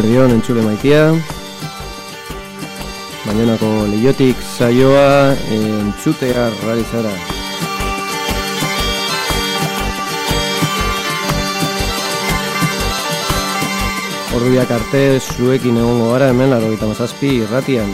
Guardión entzule maitia Mañanako lehiotik saioa entzutea realizara. Horriak arte zuekin egongo gara hemen laro mazazpi irratian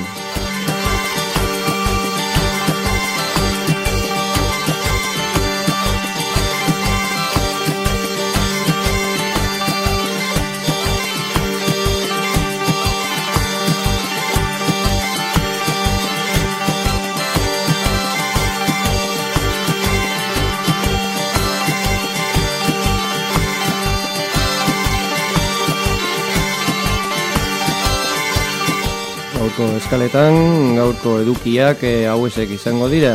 gaurko eskaletan, gaurko edukiak e, hauesek izango dira.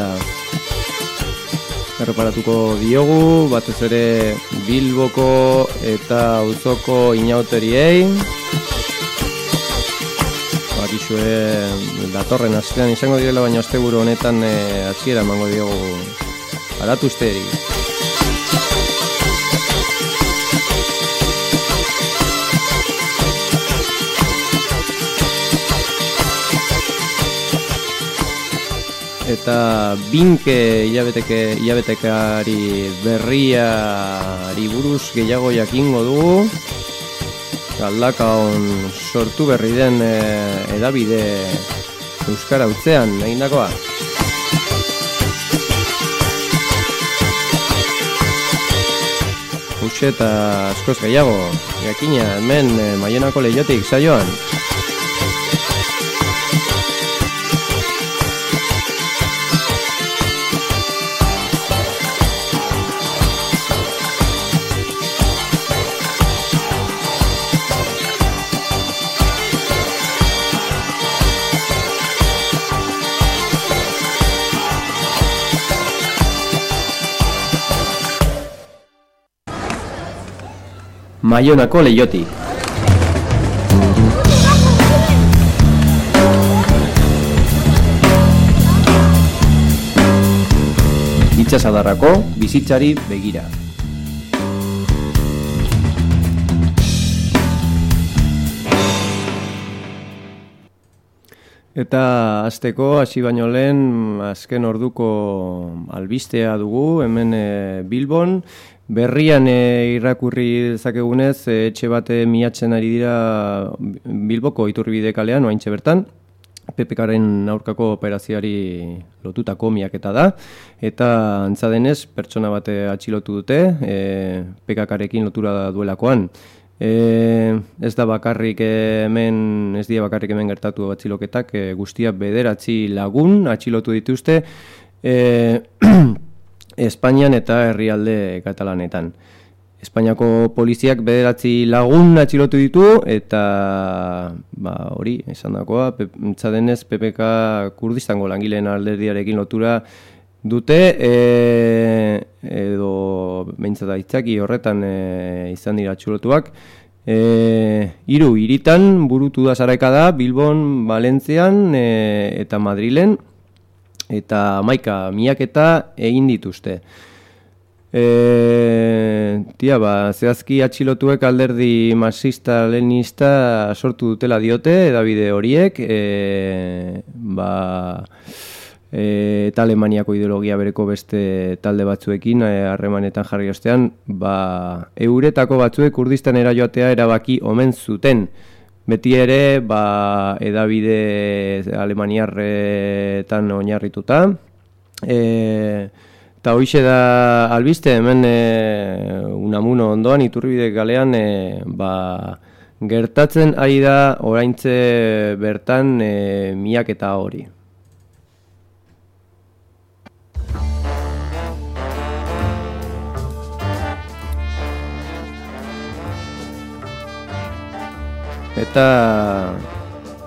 Erreparatuko diogu, batez ere Bilboko eta Auzoko inauteriei. Bakizue datorren astean izango direla, baina asteburu honetan e, hasiera emango diogu aratuzteri. Eta binke hilabeteke hilabetekari berriari buruz gehiago jakingo dugu galdaka on sortu berri den e, edabide euskara utzean egindakoa Huxe eta askoz gehiago, jakina hemen e, maionako lehiotik saioan. Maionako leiotik. Itxasadarrako bizitzari begira. Eta azteko, hasi baino lehen, azken orduko albistea dugu, hemen e, Bilbon, Berrian e, irakurri dezakegunez, e, etxe bate miatzen ari dira Bilboko iturbide kalean, oaintxe bertan, PPKaren aurkako operazioari lotutako miaketa da, eta antzadenez pertsona bate atxilotu dute, e, PKKarekin lotura duelakoan. E, ez da bakarrik hemen, ez dira bakarrik hemen gertatu atxiloketak, e, guztia bederatzi lagun atxilotu dituzte, e, Espainian eta herrialde katalanetan. Espainiako poliziak bederatzi lagun atxilotu ditu eta ba, hori, esan dakoa, denez PPK kurdistango langileen alderdiarekin lotura dute e, edo behintzata itzaki horretan e, izan dira atxilotuak. E, iru, iritan burutu da zaraika da Bilbon, Valentzian e, eta Madrilen eta maika miaketa egin dituzte. E, tia, ba, zehazki atxilotuek alderdi masista leninista sortu dutela diote, edabide horiek, e, ba, e, eta Alemaniako ideologia bereko beste talde batzuekin e, harremanetan jarri ostean, ba, euretako batzuek urdistan eraioatea erabaki omen zuten, beti ere ba, edabide alemaniarretan oinarrituta. E, eta hoxe da albiste hemen e, unamuno ondoan iturbide galean e, ba, gertatzen ari da oraintze bertan e, miak eta hori. Eta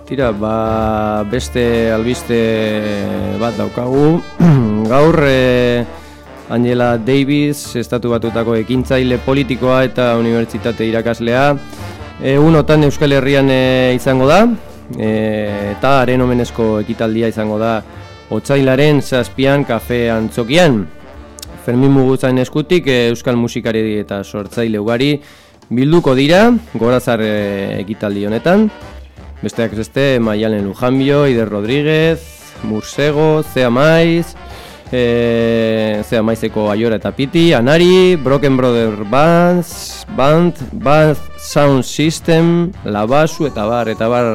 tira, ba, beste albiste bat daukagu. Gaur e, Angela Davis, estatu batutako ekintzaile politikoa eta unibertsitate irakaslea. Egunotan Euskal Herrian e, izango da, e, eta haren omenezko ekitaldia izango da Otsailaren zazpian kafe antzokian. Fermin Muguzain eskutik Euskal musikari eta sortzaile ugari bilduko dira, gorazar e, ekitaldi honetan. Besteak beste, Maialen Lujanbio, Ider Rodríguez, Mursego, Zea Maiz, e, Zea Maizeko Aiora eta Piti, Anari, Broken Brother Bands, Band, Band Sound System, Labasu eta bar, eta bar...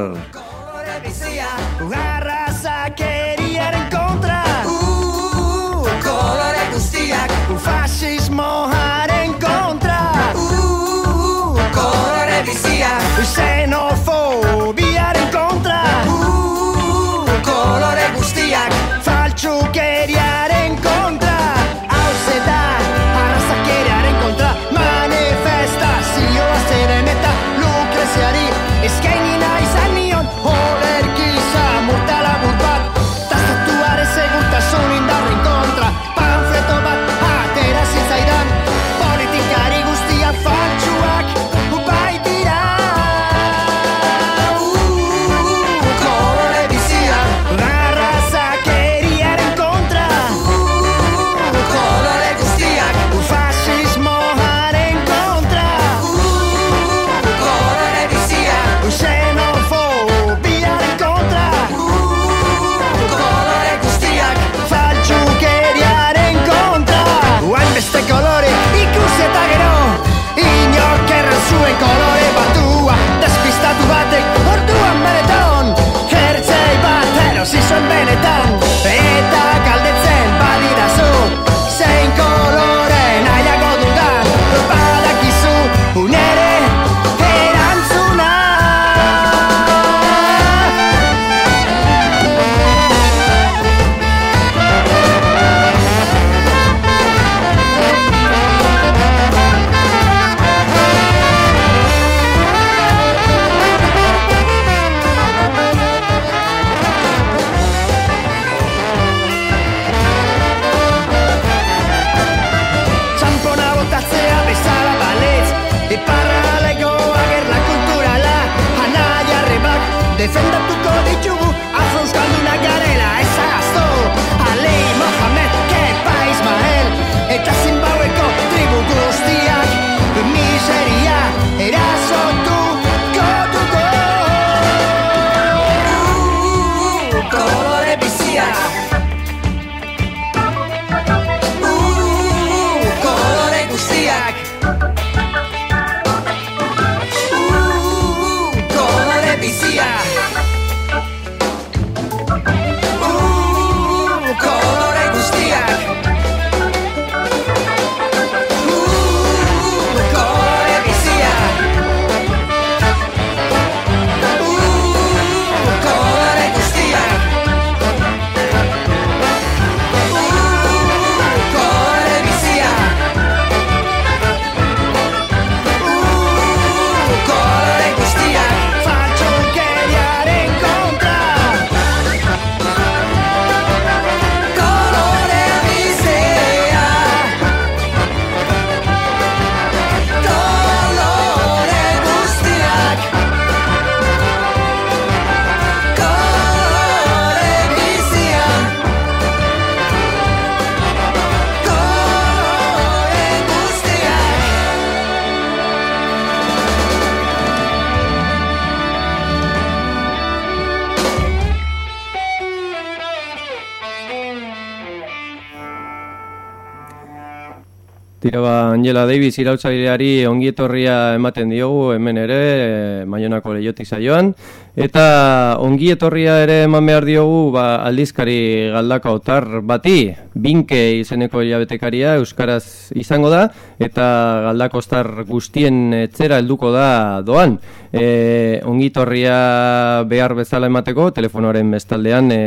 Angela Davis irautzaileari ongietorria ematen diogu hemen ere, maionako lehiotik zaioan. Eta ongietorria ere eman behar diogu ba, aldizkari galdaka otar bati, binke izeneko hilabetekaria Euskaraz izango da, eta galdako ostar guztien etzera helduko da doan. E, ongitorria behar bezala emateko, telefonoaren bestaldean e,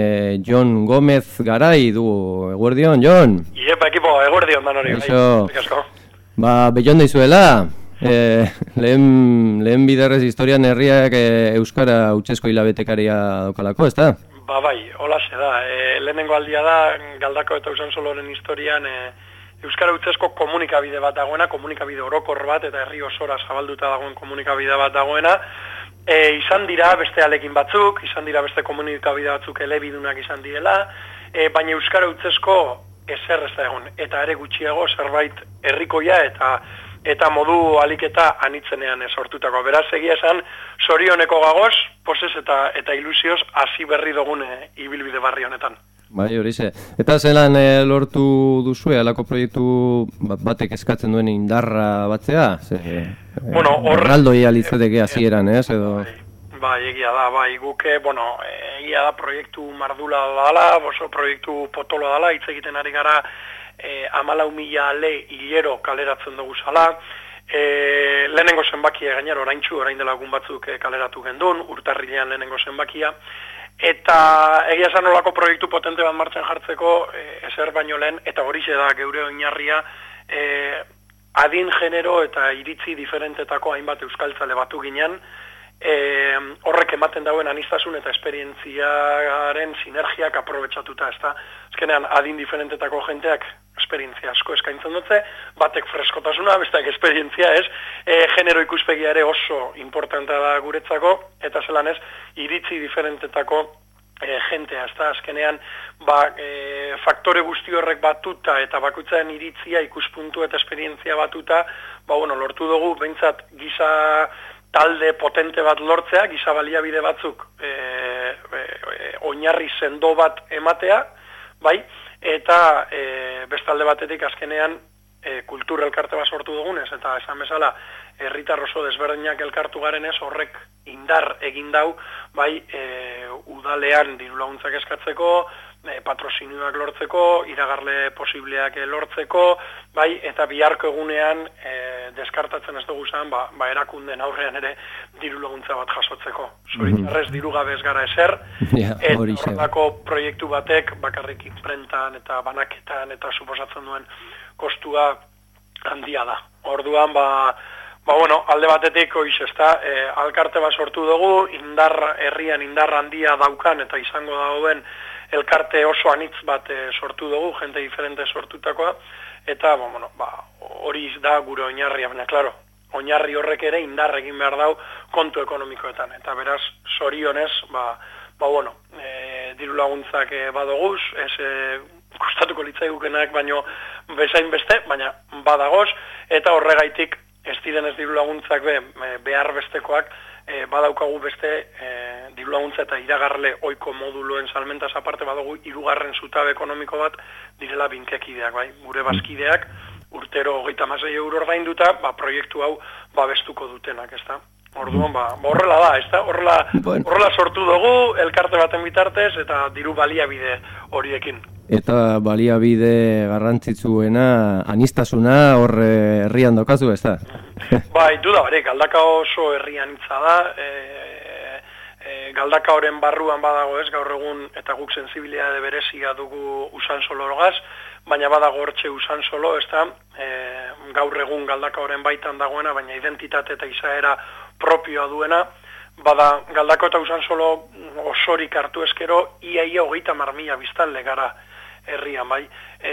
John Gomez garai du, eguerdion, John? Iepa, ekipo, eguerdion dan hori. Bai, Ba, bellon daizuela, e, lehen, lehen biderrez historian herriak e, Euskara utzesko hilabetekaria daukalako, ez da? Ba, bai, hola da. E, lehenengo aldia da, galdako eta usan soloren historian, e, Euskara utzesko komunikabide bat dagoena, komunikabide orokor bat, eta herri osora zabalduta dagoen komunikabide bat dagoena, e, izan dira beste alekin batzuk, izan dira beste komunikabide batzuk elebidunak izan direla, e, baina Euskara utzesko ezer ez da egon, eta ere gutxiago zerbait herrikoia eta eta modu aliketa anitzenean sortutako. Beraz, egia esan, sorioneko gagoz, poses eta eta ilusioz, hasi berri dugune ibilbide barri honetan. Bai, hori ze. Eta zelan e, lortu duzu, alako proiektu batek eskatzen duen indarra batzea? Ze, e, bueno, hor... Raldoi alitzeteke hasieran, ez? Edo... Bai, bai, egia da, bai, guke, bueno, egia da proiektu mardula dala, oso proiektu potolo dala, hitz egiten ari gara e, amalau mila le hilero kaleratzen dugu zala, e, lehenengo zenbakia gainera orain txu, orain dela batzuk kaleratu gendun, urtarrilean lehenengo zenbakia, Eta egia esan olako proiektu potente bat martxan jartzeko e, ezer baino lehen, eta hori da geure oinarria e, adin genero eta iritzi diferentetako hainbat euskaltzale batu ginen, e, horrek ematen dauen anistasun eta esperientziaren sinergiak aprobetsatuta, ez da? Ezkenean adin diferentetako jenteak esperientzia asko eskaintzen dutze, batek freskotasuna, besteak esperientzia ez, e, genero ikuspegia ere oso importantea da guretzako, eta zelan ez, iritzi diferentetako e, jentea, ez da, azkenean, ba, e, faktore guzti horrek batuta, eta bakutzen iritzia ikuspuntu eta esperientzia batuta, ba, bueno, lortu dugu, behintzat, giza talde potente bat lortzea, giza baliabide batzuk e, e, e, oinarri sendo bat ematea, bai, eta e, bestalde batetik azkenean e, kultur elkarte bat sortu dugunez, eta esan bezala, herritar oso desberdinak elkartu garen ez, horrek indar egin dau, bai, e, udalean diru laguntzak eskatzeko, e, patrozinioak lortzeko, iragarle posibleak lortzeko, bai, eta biharko egunean e, deskartatzen ez dugu zan, ba, ba erakunden aurrean ere diru laguntza bat jasotzeko. Zoritxarrez mm diru gabe ez gara ezer, yeah, eta proiektu batek bakarrik imprentan eta banaketan eta suposatzen duen kostua handia da. Orduan, ba, ba bueno, alde batetik oiz ez da, e, alkarte bat sortu dugu, indar herrian indar handia daukan eta izango dauen elkarte oso anitz bat e, sortu dugu, jente diferente sortutakoa, eta ba, bueno, ba, hori da gure oinarria, baina, klaro, oinarri horrek ere indar egin behar dau kontu ekonomikoetan, eta beraz, sorionez, ba, ba bueno, e, diru laguntzak e, badoguz, ez e, kostatuko litzaigukenak, baino bezain beste, baina badagoz, eta horregaitik ez diren ez diru laguntzak be, behar bestekoak, e, badaukagu beste e, diru laguntza eta iragarle oiko moduluen salmentaz aparte badugu irugarren zutabe ekonomiko bat direla binkekideak, bai? Gure bazkideak urtero hogeita mazai euro ordainduta, ba, proiektu hau babestuko dutenak, ez da? Orduan, ba, ba, horrela da, ez da? Horrela, horrela sortu dugu, elkarte baten bitartez, eta diru baliabide horiekin. Eta baliabide garrantzitsuena, anistasuna hor eh, herrian dokazu, ez da? bai, duda barik, galdaka oso herrian itza da, e, e, galdaka horren barruan badago ez, gaur egun, eta guk sensibilitate berezia dugu usan solo logaz, baina badago hortxe usan solo, ez da, e, gaur egun galdaka horren baitan dagoena, baina identitate eta izaera propioa duena, bada galdako eta usan solo osorik hartu eskero, iaia hogeita marmila biztan legara, herrian bai, e,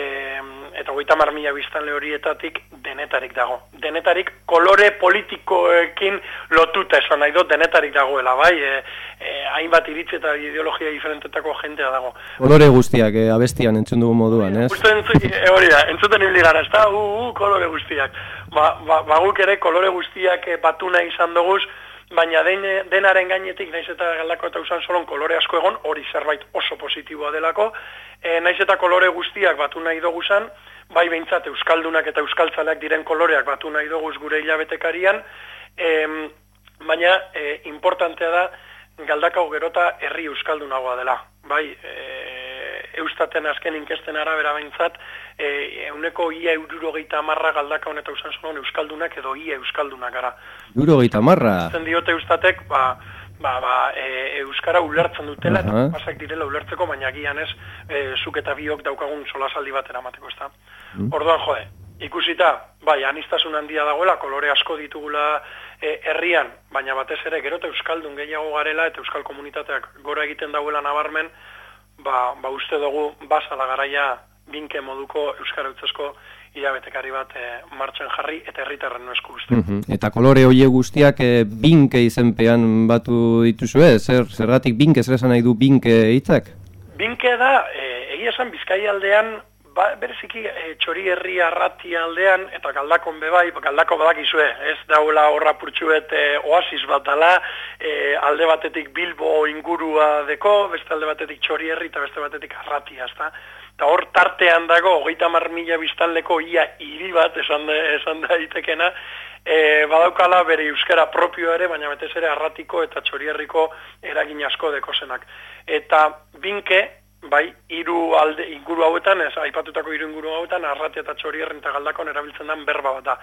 eta hogeita marmila biztanle horietatik denetarik dago. Denetarik kolore politikoekin lotuta esan nahi dut, denetarik dagoela bai, e, e, hainbat iritzi eta ideologia diferentetako jentea dago. Kolore guztiak, e, abestian entzun dugu moduan, ez? E, hori da, entzuten hibli gara, ez da, uh, uh, kolore guztiak. Ba, ba, ba ere kolore guztiak e, batuna izan duguz, baina den, denaren gainetik, naiz eta galdako eta usan solon kolore asko egon, hori zerbait oso positiboa delako, e, naiz eta kolore guztiak batu nahi dugu zan, bai behintzat euskaldunak eta euskaltzaleak diren koloreak batu nahi dugu gure hilabetekarian, e, baina e, importantea da galdakau gerota herri euskaldunagoa dela. Bai, e, eustaten azken inkesten arabera behintzat, e, euneko ia eurogeita marra galdaka honeta usan zonon euskaldunak edo ia euskaldunak gara. Eurogeita marra? Zen diote eustatek, ba, ba, ba, e, euskara ulertzen dutela, uh -huh. pasak direla ulertzeko, baina gian ez, e, zuk eta biok daukagun solasaldi bat eramateko, ez da. Mm. Orduan, jode, ikusita, bai, anistasun handia dagoela, kolore asko ditugula e, herrian, baina batez ere, gero eta euskaldun gehiago garela, eta euskal komunitateak gora egiten dauela nabarmen, ba, ba uste dugu basala garaia binke moduko euskara utzesko hilabetekari bat e, martxan jarri eta herritarren esku mm Eta kolore hoie guztiak e, binke izenpean batu dituzu ez? Zer, zergatik binke zer esan nahi du binke hitzak? Binke da, e, egia esan bizkai aldean ba, bereziki e, txori herri arrati aldean, eta galdakon bebai, galdako badakizue, ez daula horra purtsuet e, oasis bat dala, e, alde batetik bilbo ingurua deko, beste alde batetik txori herri eta beste batetik arratia, ezta? Eta hor tartean dago, hogeita mar mila biztanleko ia hiri bat, esan, da, esan daitekena, e, badaukala bere euskara propio ere, baina betez ere arratiko eta txorierriko eragin asko dekosenak. Eta binke, bai, hiru alde inguru hauetan, ez aipatutako hiru inguru hauetan arrate eta txorierren eta galdakon erabiltzen den berba bat da.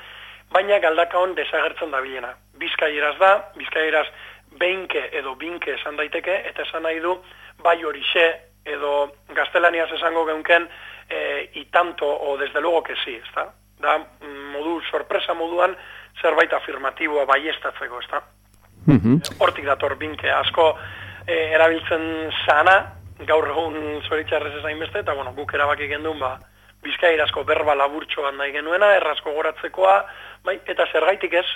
Baina galdakon desagertzen da bilena. Bizkaieraz da, bizkaieraz beinke edo binke esan daiteke eta esan nahi du bai horixe edo gaztelaniaz esango geunken e, itanto o desde luego que sí, ezta? Da modu sorpresa moduan zerbait afirmatiboa baiestatzeko, ezta? Mm Hortik dator binke asko e, erabiltzen sana, gaur egun zoritzarrez ezain beste, eta bueno, guk erabaki gendun, ba, bizkairazko berba laburtxoan nahi genuena, errazko goratzekoa, bai, eta zergaitik ez,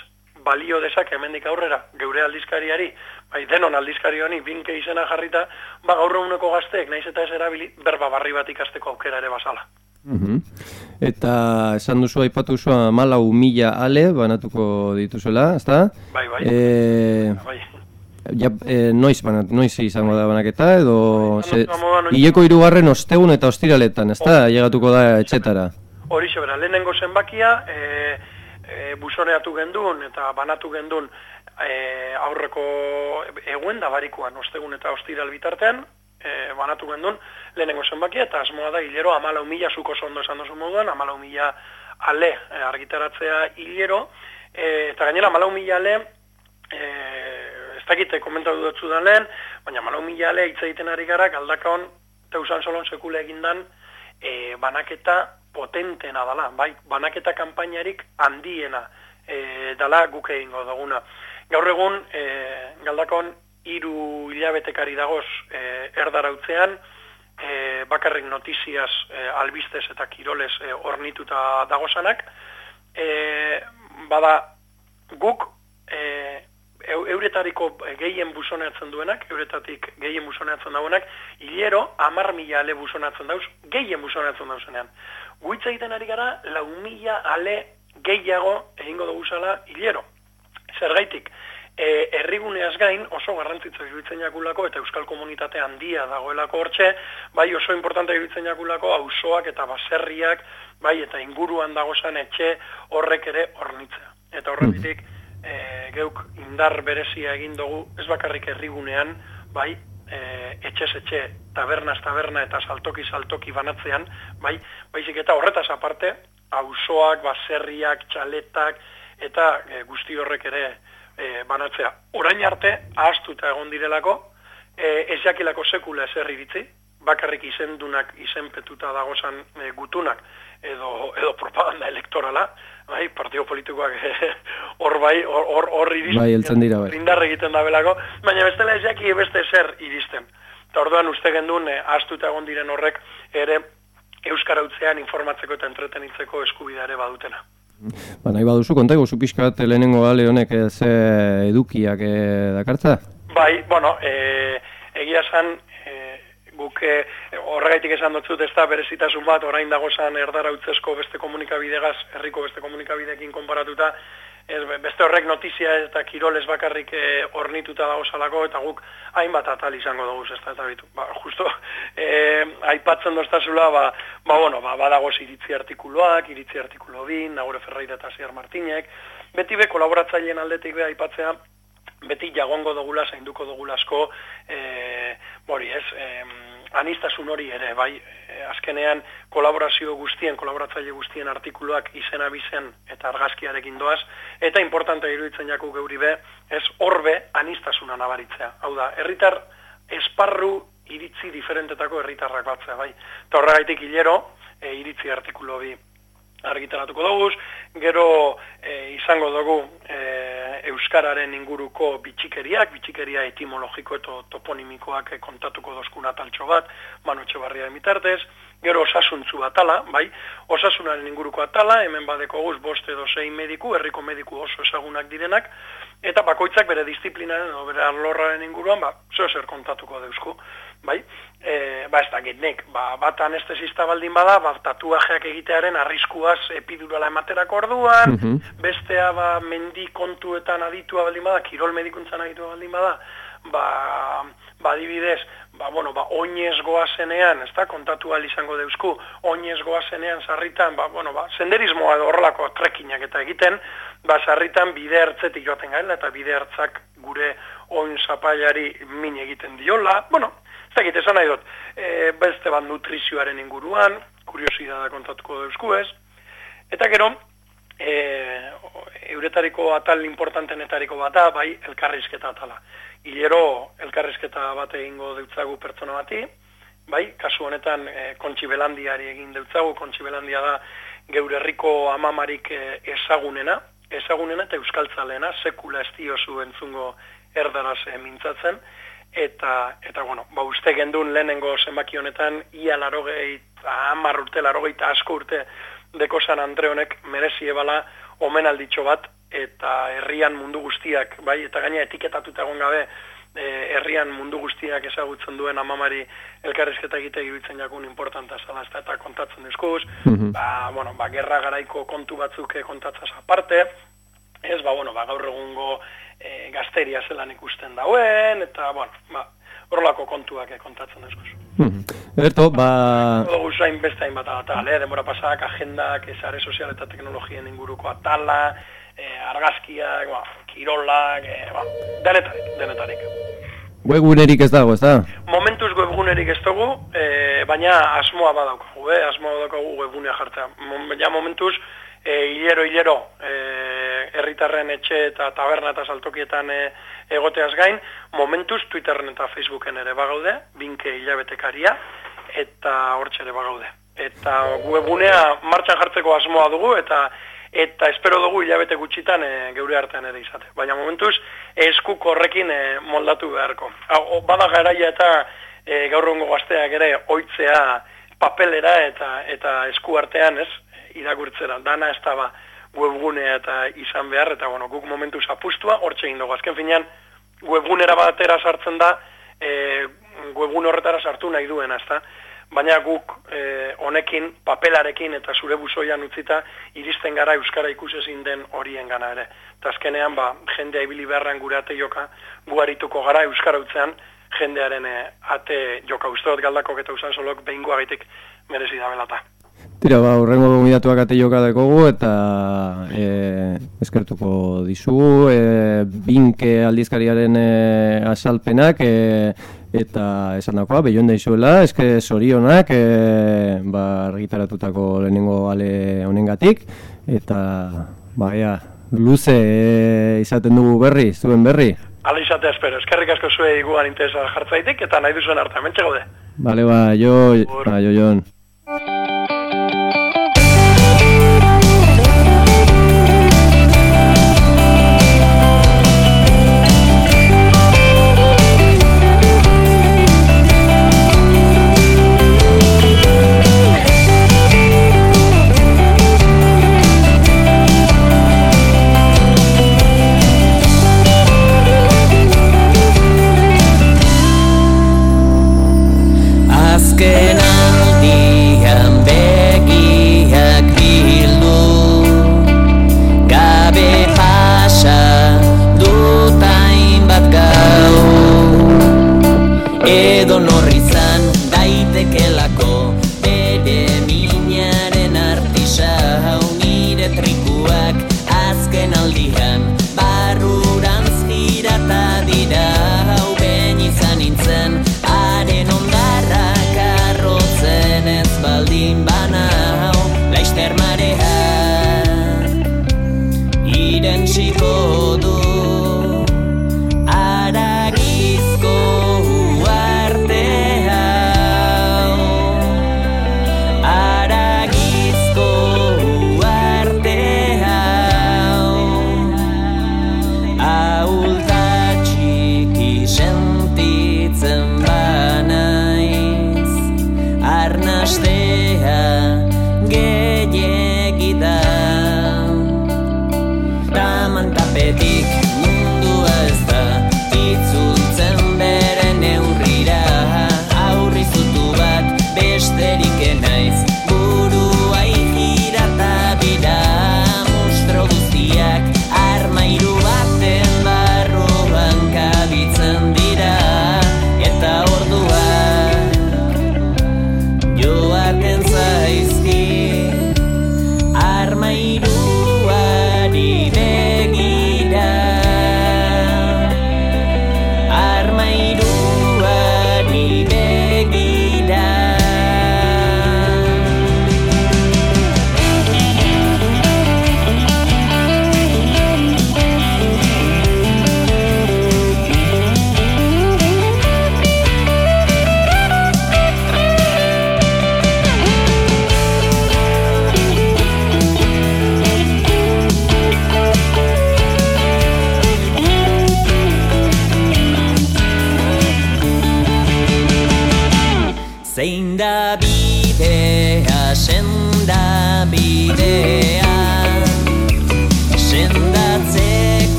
balio desak hemendik aurrera, geure aldizkariari, bai, denon aldizkari honi, binke izena jarrita, ba, gaur eguneko gazteek, naiz eta ez erabili, berba barri bat ikasteko aukera ere basala. Mm Eta esan duzu aipatu zua malau mila ale banatuko dituzuela, ezta? Bai, bai. E... bai. Ja, e, noiz, banat, noiz izango da banaketa, edo... Bai, Ileko irugarren ostegun eta ostiraletan, ez da, llegatuko da etxetara. Hori bera, lehenengo zenbakia, e, e, busoreatu gendun eta banatu gendun e, aurreko eguen da barikuan, ostegun eta ostiral bitartean, e, banatu gendun lehenengo zenbakia, eta asmoa da, hilero, amalau mila zuko zondo esan dozu moduan, amalau mila ale e, argitaratzea hilero, e, eta gainera, amalau mila ale, e, ez dakite komentatu dutzu da lehen, baina malau mila ale hitz egiten ari gara, galdakon, teusan solon sekule egindan, e, banaketa potentena dala, bai, banaketa kanpainarik handiena e, dala guk egingo duguna. Gaur egun, e, galdakon, hiru hilabetekari dagoz e, erdarautzean, e, bakarrik notiziaz e, albistez eta kiroles e, ornituta dagozanak, e, bada guk e, euretariko gehien busoneatzen duenak, euretatik gehien busoneatzen dauenak, hilero, amar mila ale busoneatzen dauz, gehien busoneatzen dauzenean. Guitza egiten ari gara, lau mila ale gehiago egingo dugu zala hilero. Zergaitik, e, erriguneaz gain oso garrantzitza iruditzen jakulako eta euskal komunitate handia dagoelako hortxe, bai oso importante iruditzen jakulako auzoak eta baserriak, bai eta inguruan dagozan etxe horrek ere hornitzea. Eta horretik, e, geuk indar berezia egin dugu, ez bakarrik herrigunean, bai, e, etxez etxe, tabernaz taberna eta saltoki saltoki banatzean, bai, baizik eta horretaz aparte, auzoak, baserriak, txaletak, eta e, guzti horrek ere e, banatzea. Orain arte, ahaztuta egon direlako, e, ez jakilako sekula ezer iritzi, bakarrik izendunak izenpetuta dagozan e, gutunak edo, edo propaganda elektorala, bai, partio politikoak hor bai, hor hor iristen. Bai, eltzen dira bai. Indarre egiten da belako, baina bestela ez jaki beste zer iristen. Eta orduan uste gendun, e, astuta egon diren horrek, ere Euskara utzean informatzeko eta entretenitzeko eskubidare badutena. Ba, nahi baduzu, konta egu, zupiskat lehenengo gale honek ez edukiak e, dakartza? Bai, bueno, e, egia san, guk eh, horregaitik esan dut ez da berezitasun bat, orain dagozan erdara utzesko beste komunikabidegaz, herriko beste komunikabidekin konparatuta, ez, beste horrek notizia eta kiroles bakarrik e, ornituta dagozalako, eta guk hainbat atal izango dugu ez da, eta bitu. Ba, justo, e, aipatzen doztazula, ba, ba, bueno, ba, badagoz iritzi artikuloak, iritzi artikulo bin, nagore ferreira eta ziar martinek, beti be, kolaboratzaileen aldetik be aipatzea, beti jagongo dugula, zainduko dugulasko, e, bori ez, e, anistasun hori ere, bai, azkenean kolaborazio guztien, kolaboratzaile guztien artikuluak izena bizen eta argazkiarekin doaz, eta importante iruditzen jaku geuri be, ez horbe anistasuna nabaritzea. Hau da, herritar esparru iritzi diferentetako herritarrak batzea, bai. Eta horregaitik hilero, e, iritzi artikulu bi argitaratuko dugu, gero e, izango dugu e, Euskararen inguruko bitxikeriak, bitxikeria etimologiko eta toponimikoak kontatuko dozkuna taltxo bat, manutxe barria emitartez, gero osasuntzu atala, bai, osasunaren inguruko atala, hemen badeko guz bost edo zein mediku, herriko mediku oso esagunak direnak, eta bakoitzak bere disiplinaren bere arlorraren inguruan, ba, zer kontatuko deusku, bai, e, ba ez da nek, ba, bat anestesista baldin bada, ba, tatuajeak egitearen arriskuaz epidurala ematerako orduan, mm bestea ba, mendi kontuetan aditua baldin bada, kirol medikuntzan aditua baldin bada, ba, ba dibidez, ba, bueno, ba, oinez goazenean, ez da, kontatu izango deusku, oinez goazenean sarritan, ba, bueno, ba, senderismoa edo horrelako trekinak eta egiten, ba, sarritan bide hartzetik joaten gaila, eta bide hartzak gure oin zapailari min egiten diola, bueno, ez da egite, esan nahi dut, e, beste bat nutrizioaren inguruan, kuriosidada kontatuko deusku ez, eta gero, e, euretariko atal importantenetariko bata, bai, elkarrizketa atala. Hilero elkarrezketa bat egingo deutzagu pertsona bati, bai, kasu honetan e, kontsi belandiari egin deutzagu, kontsi belandia da geure herriko amamarik e, ezagunena, ezagunena eta euskaltzalena, sekula estio zu entzungo erdaraz e, mintzatzen, eta, eta bueno, ba, uste gendun lehenengo zenbaki honetan, ia larogei, amar urte, larogei eta asko urte deko San Andre honek merezi ebala omenalditxo bat eta herrian mundu guztiak, bai, eta gaina etiketatuta egon gabe, e, herrian mundu guztiak ezagutzen duen amamari elkarrizketa egite iruditzen jakun importanta zala, eta kontatzen dizkuz, mm ba, bueno, ba, gerra garaiko kontu batzuk kontatzaz aparte, ez, ba, bueno, ba, gaur egungo e, gazteria zelan ikusten dauen, eta, bueno, ba, horrelako kontuak kontatzen dizkuz. Mm Erto, ba... Guzain beste hainbat atal, eh? demora pasak, agendak, esare sozial eta teknologien inguruko atala, e, argazkiak, ba, kirolak, e, ba, denetarik, denetarik. Webgunerik ez dago, ez da? Momentuz webgunerik ez dugu, e, baina asmoa badaukagu, eh? asmoa badaukagu webgunea jartzea. Ja momentuz, e, hilero, hilero, e, herritarren etxe eta taberna eta saltokietan e, egoteaz gain, momentuz Twitterren eta Facebooken ere bagaude, binke hilabetekaria, eta hortxe ere bagaude. Eta webgunea martxan jartzeko asmoa dugu, eta eta espero dugu hilabete gutxitan e, geure artean ere izate. Baina momentuz, esku korrekin e, moldatu beharko. Hau, bada garaia eta e, gaur gazteak ere oitzea papelera eta eta esku artean, ez, irakurtzera. Dana ez da ba, webgunea eta izan behar, eta bueno, guk momentuz apustua, hortxe egin dugu. Azken finean, webgunera batera sartzen da, e, webgun horretara sartu nahi duen, ez baina guk e, honekin, papelarekin eta zure buzoian utzita, iristen gara Euskara ikusezin den horien gana ere. Eta azkenean, ba, jendea ibili beharran gure ate joka, guarituko gara Euskara utzean, jendearen e, ate joka usteot galdako eta usan solok behin guagitik merezi da belata. Tira, ba, urrengo gomidatuak ate joka dekogu eta e, eskertuko dizu, e, binke aldizkariaren e, asalpenak, e, eta esan dagoa, behioen da izuela, eske zorionak, e, ba, argitaratutako lehenengo ale honengatik, eta, ba, ea, luze e, izaten dugu berri, zuen berri. Ala izate espero, eskerrik asko zuen iguan interesa jartzaitik, eta nahi duzuen harta, mentxe gode. Bale, ba, jo, ba, jo, jo,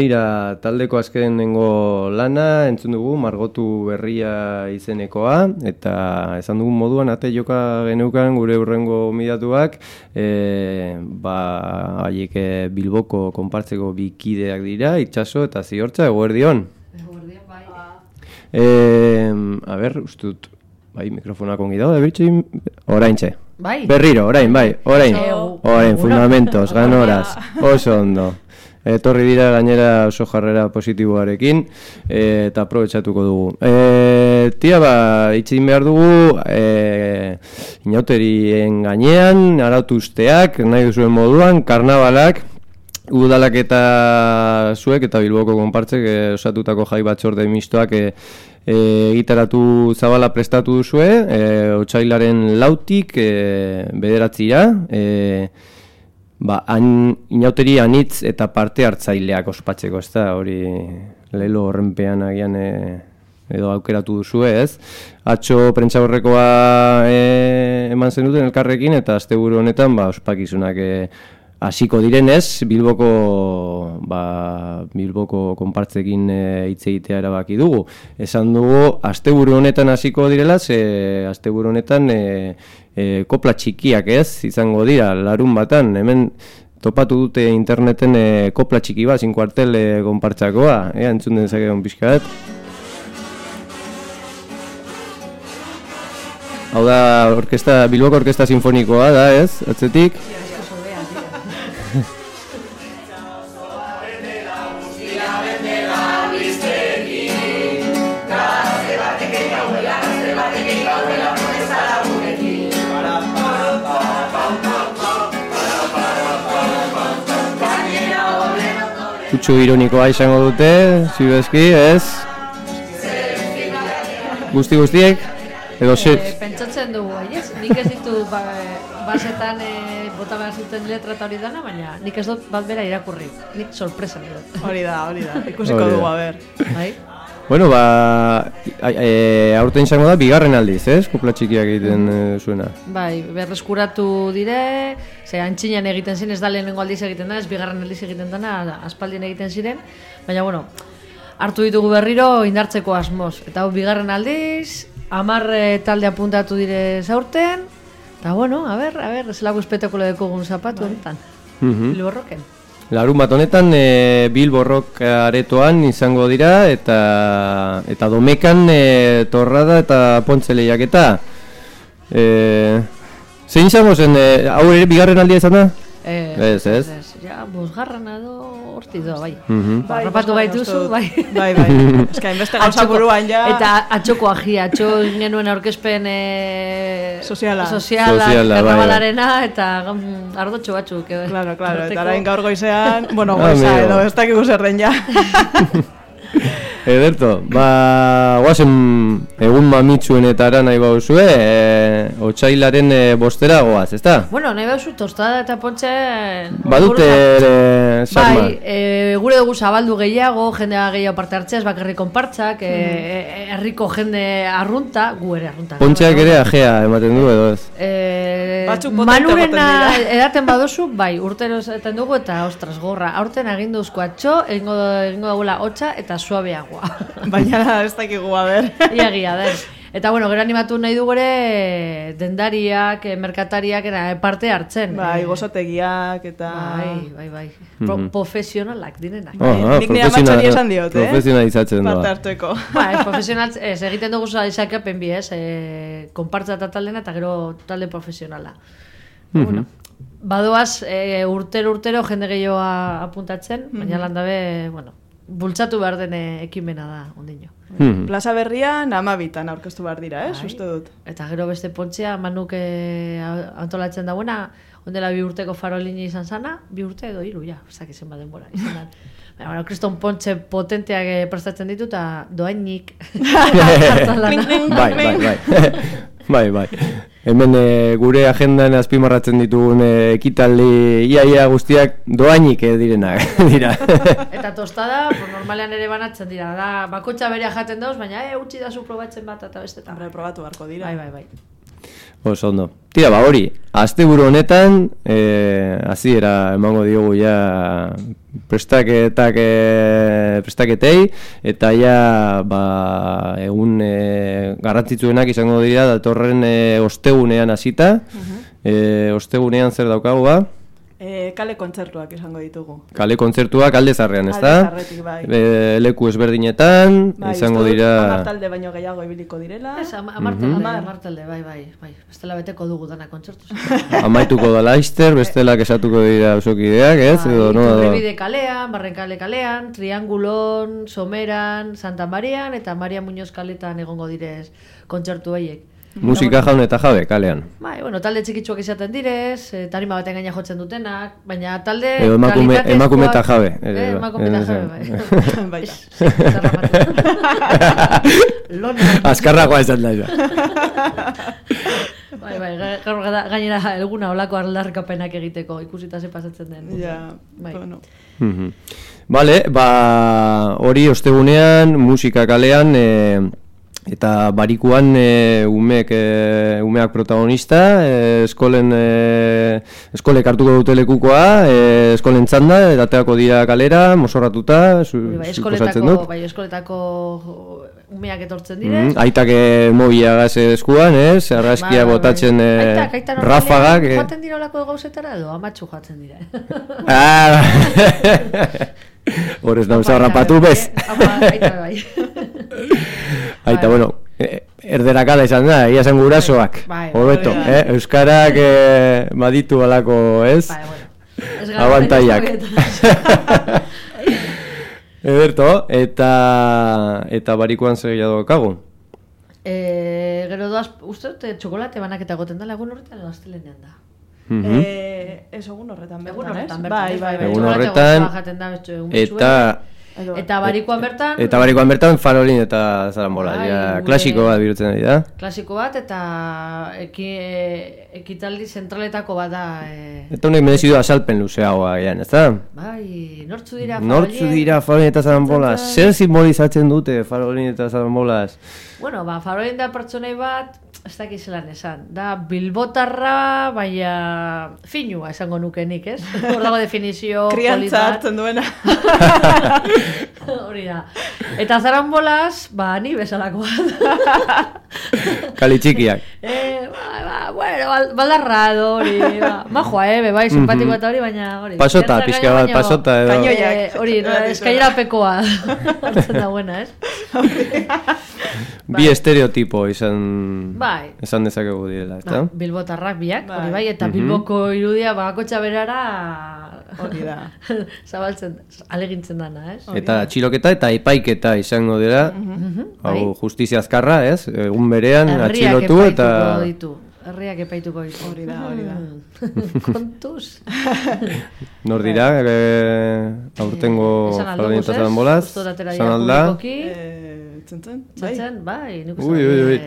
Beira, taldeko azkenengo lana, entzun dugu, margotu berria izenekoa, eta esan dugu moduan, ate joka geneukan gure urrengo midatuak, e, ba, haiek e, bilboko konpartzeko bikideak dira, itxaso eta ziortza, eguerdion. Eguerdion, bai. E, a ber, ustut, bai, mikrofonak ongi dago, ebirtxe, orain txe. Bai. Berriro, orain, bai, orain. Orain, fundamentos, ganoraz, oso ondo etorri dira gainera oso jarrera positiboarekin e, eta aprobetsatuko dugu. E, tia ba, itxin behar dugu e, inauterien gainean, arautu usteak, nahi duzuen moduan, karnabalak, udalak eta zuek eta bilboko konpartzek e, osatutako jai batzorde mistoak e, e, gitaratu zabala prestatu duzue, e, otxailaren lautik e, bederatzira, e, ba, an, inauteri anitz eta parte hartzaileak ospatzeko, ez da, hori lelo horrenpean agian e, edo aukeratu duzu ez. Atxo prentsa horrekoa e, eman zen duten elkarrekin eta asteburu honetan ba, ospakizunak e, hasiko direnez, Bilboko ba, Bilboko konpartzekin e, hitz egitea erabaki dugu. Esan dugu asteburu honetan hasiko direla, ze asteburu honetan e, e, kopla txikiak ez, izango dira, larun batan, hemen topatu dute interneten e, kopla txiki bat, zinkuartel e, konpartzakoa, e, entzun den zakegon pixka Hau da, orkesta, Bilboko Orkesta Sinfonikoa da, ez? Atzetik? Kutsu ironikoa izango dute, zibeski, ez? Guzti guztiek? Edo? Eh, pentsatzen dugu, ez? Nik ez ditu ba, basetan e, bota behar zuten letra eta hori dana, baina nik ez dut bat bera irakurri. Nik sorpresa dut. Hori da, hori da. Ikusiko dugu, a ber. Bai? Bueno, ba, e, aurten izango da, bigarren aldiz, ez? Kupla txikiak egiten e, zuena. Bai, berreskuratu dire, ze antxinan egiten ziren, ez da lehenengo aldiz egiten da, ez bigarren aldiz egiten dana, aspaldien egiten ziren, baina bueno, hartu ditugu berriro indartzeko asmoz. Eta hau bigarren aldiz, hamar eh, talde apuntatu dire zaurten, eta bueno, a ber, a ber, zelako espetakulo dekogun zapatu honetan. Mhm. Bilborroken. Larun bat honetan e, Bilborrok aretoan izango dira eta eta domekan e, torrada eta pontze lehiaketa. E, zein izango zen, e, hau ere bigarren aldia izan da? Ez, ez. Ja, bosgarran edo horti doa, bai. Bai, Harrapatu bai, gaituzu, bai. Bai, bai. Ez que hainbeste gauza buruan ja... Eta atxoko agia, atxo genuen aurkezpen e... Soziala. Soziala, Soziala, bai, karnabalarena, eta mm, ardotxo batzuk. eh, Claro, claro, eta orain gaur goizean, bueno, Ah, goiza edo, ez dakigu zer den ja. Ederto, ba, guazen egun mamitsuenetara nahi bauzue, e, otxailaren e, bostera goaz, ezta? Bueno, nahi behar tostada eta pontxe... Badute ere sarma. Bai, e, gure dugu zabaldu gehiago, jendea gehiago parte hartzea, ez bakarrik konpartzak, e, e, herriko jende arrunta, gu ere arrunta. Pontxeak ere ajea ematen du edo ez? E, Batzuk potente manurena edaten badozu, bai, urtero esaten dugu eta ostras gorra. Aurten egin duzko atxo, egingo, egingo dugula hotza eta suabeagoa. Baina ez dakigu, a ber. Iagia, da. Eta bueno, gero animatu nahi dugu ere dendariak, eh, merkatariak era parte hartzen. Bai, Eh, gozotegiak eta... Bai, bai, bai. Pro, Profesionalak direnak. Aha, nik nire amatxori esan diot, eh? Profesionalizatzen Parte doa. hartueko. Ba, ez, profesional, ez, egiten dugu zaizakapen bi, ez, e, konpartza eta taldena eta gero talde profesionala. bueno, badoaz, e, urtero urtero jende gehiago apuntatzen, baina landabe, bueno, bultzatu behar den eh, ekimena da, ondino. Mhm. Plaza berrian amabitan aurkeztu behar dira, ez? Bai. Uste dut. Eta gero beste pontzea, manuk eh, antolatzen dagoena, ondela bi urteko farolini izan zana, bi urte edo hiru ja, zenbat denbora izan da. Baina, bueno, kriston pontxe potenteak eh, prestatzen ditu, eta doainik. lana. Bai, bai, bai. bai, bai. Hemen e, gure agendan azpimarratzen ditugun e, ekitaldi iaia guztiak doainik eh, direnak dira. Eta tostada, pues, normalean ere banatzen dira, da, bakotxa berea jaten dauz, baina e, utzi da zu probatzen bat eta beste eta. Hombre, probatu beharko dira. Bai, bai, bai. Oso ondo. Tira, ba hori, asteburu honetan, e, hasiera emango diogu ja prestaketak e, prestaketei, eta ja ba, egun e, garrantzitsuenak izango dira datorren e, ostegunean hasita. e, ostegunean zer daukagu ba? E, kale kontzertuak izango ditugu. Kale kontzertuak alde zarrean, ezta? Alde zarretik, bai. E, leku ezberdinetan, Bai, izango dira... hamar talde baino gehiago ibiliko direla. Ez, ama- amartalde, Mhm. amartalde, bai, bai, bai. Bestela beteko dugu dana kontzertu. Amaituko da Laister, bestela kesatuko dira ausokideak, ez? Bai, Edo, no, Iturribide kalean, Barrenkale kalean, Triangulon, Someran, Santa Marian eta Maria Muñoz kaletan egongo direz kontzertu haiek. Musika jaun eta jabe, kalean. Bai, bueno, talde txikitsuak izaten direz, eh, tarima baten gaina jotzen dutenak, baina talde Edo emakume- emakume eta jabe, Eh, emakume eta Eh, jabe, eh. bai. Baita. Azkarragoa esan da. Bai, bai, ga- gaur gainera eguna olako aldarrikapenak egiteko, ikusita ze pasatzen den. Ja, Bai. bueno. Mhm. Bale, ba, hori ostegunean, musika kalean, e, eta barikuan e, umek, e, umeak protagonista, e, eskolen, e, eskolek hartuko dute lekukoa, e, eskolen txanda, edateako dira kalera, mosorratuta, su, bai, eskoletako, dut. bai, eskoletako umeak etortzen dire. Mhm, Aitak e, mobila gaz eskuan, ez? Argazkia botatzen e, Bai, Aitak, aitak rafagak. e. Joaten dira olako gauzetara edo amatxu joaten dira. Ah, Hor ez nauz harrapatu bez. Apa, aita bai. Aita, Bai. bueno, eh, erderakala izan da, ia zen gurasoak. Bai, bai, Hobeto, da. eh? Euskarak eh, baditu alako, ez? Bai, bueno. Ez Abantaiak. Ederto, eta eta barikuan zer gehiago kagu. Eh, gero doaz, uste dut, eh, txokolate banaketa goten dela egun horretan edo astelenean da. Mhm. Eh, ez egun horretan bertan, Egun horretan ez? bertan, Bai, ez? bai, bai. Egun horretan, jaten da, betxo, egun betxuen. Eta Edo- Eta barikoan bertan, eta barikoan bertan farolin eta zarambola. Bai, ja, klasiko bat birutzen ari da. klasiko bat, eta eki, e, ekitaldi zentraletako bat da. E, Eta honek merezi du asalpen luzeagoa gian, ez da? bai, nortzu dira Nortzu farolien? dira farolin eta zarambola? Zer simbolizatzen dute farolin eta zarambolaz? Bueno, ba, farolien da pertsonei bat, ez dakit zelan esan. Da, bilbotarra, baina finua esango nuke nik, ez? Hor dago definizio Kriantza hartzen duena. Hori da. Eta zarambolaz, ba, ni bezalako bat. Kali txikiak. eh, ba, ba, bueno, bal- baldarra edo hori, ba, majoa, eh, be, bai, simpatiko eta hori, baina hori. Pasota, pixka bat, baino- pasota edo. Kainoiak. Eh, hori, no, eskaira pekoa hartzen da buena, ez? Bi estereotipo izan Bai. esan dezakegu direla, ezta? Ba, Bilbotarrak biak, Bai. hori bai, eta Bilboko irudia bakotxa berara Hori da. zabaltzen, alegintzen dana, ez? Eta atxiloketa eta epaiketa izango dira. Hau bai. justizia azkarra, ez? Egun berean Herriak atxilotu eta ditu. Herriak epaituko ditu. Hori da, hori da. Hmm. Kontuz. nor dira eh, aurtengo datera Esan dira alda. publikoki. Txentzen? Bai. Txatzen, bai, nik Ui, ui, ui.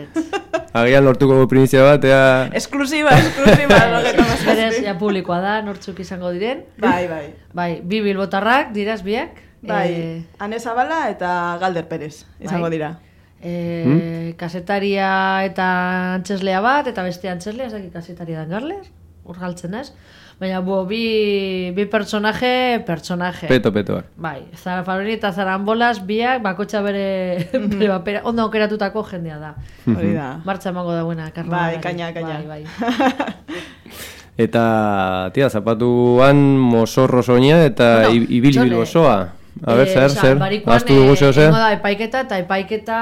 Agian lortuko primizia bat, ea... Esklusiba, esklusiba. Berez, ja publikoa da, nortzuk izango diren. Bai, bai. Bai, bi bilbotarrak, diraz biak. Bai, Eh, Ane Zabala eta Galder Perez izango Bai. dira. eh, Hmm? kasetaria eta antxeslea bat, eta beste antxeslea, ez dakit kasetaria dan garles, hor galtzen ez. Baina, bo, bi, bi personaje, personaje. Peto, petoak. Bai, Zara Faroni eta Zarambolas biak bakotxa bere, bere papera, ondo aukeratutako jendea da. Hori da. Martxa emango dauena, karnavalari. Bai, kaina, kaina. Bai, bai. Eta, tia, zapatuan mozorro soina eta Bueno, ibilbil osoa. A ber, Eh, zer, zer? Aztu dugu eh, zeo zer? egingo da epaiketa eta epaiketa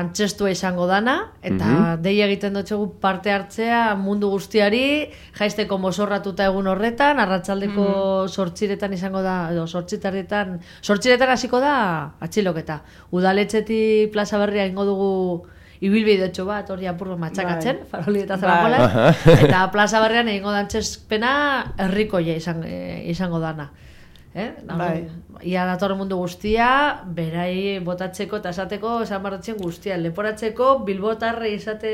antxestua izango dana eta Mhm. dei egiten dutxegu parte hartzea mundu guztiari jaisteko mozorratuta egun horretan arratsaldeko sortziretan izango da edo sortzitarretan sortziretan hasiko da atxiloketa udaletxetik plaza berria ingo dugu ibilbidetxo bat hori apurro matxakatzen, Bai. faroli eta Bai. zarambolaz, Aha. eta plaza berrian egingo da antxespena herrikoia izan, eh, izango dana. Eh? Bai. Ia dator mundu guztia, berai botatzeko eta esateko esan barratzen guztia. Leporatzeko bilbotarre izate...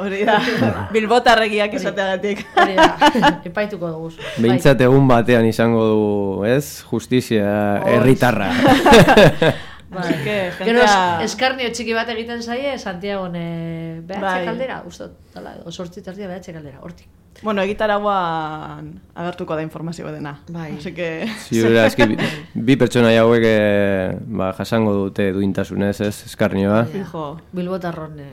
Hori da. Bilbotarregiak izateagatik. Hori da, epaituko dugu. Behintzat egun batean izango du, ez? Justizia herritarra. Bai. Gero eskarnio txiki bat egiten zaie, Santiago ne behatxe Bai. kaldera, uste, dala, sortzi terdia behatxe kaldera, hortik. Bueno, egitaragoan agertuko da informazio dena. Bai. Así que... Ziurera, eski, bi, bi pertsona hauek eh, ba, jasango dute duintasunez, ez? Eskarnioa. Fijo. Bilbotarron eh,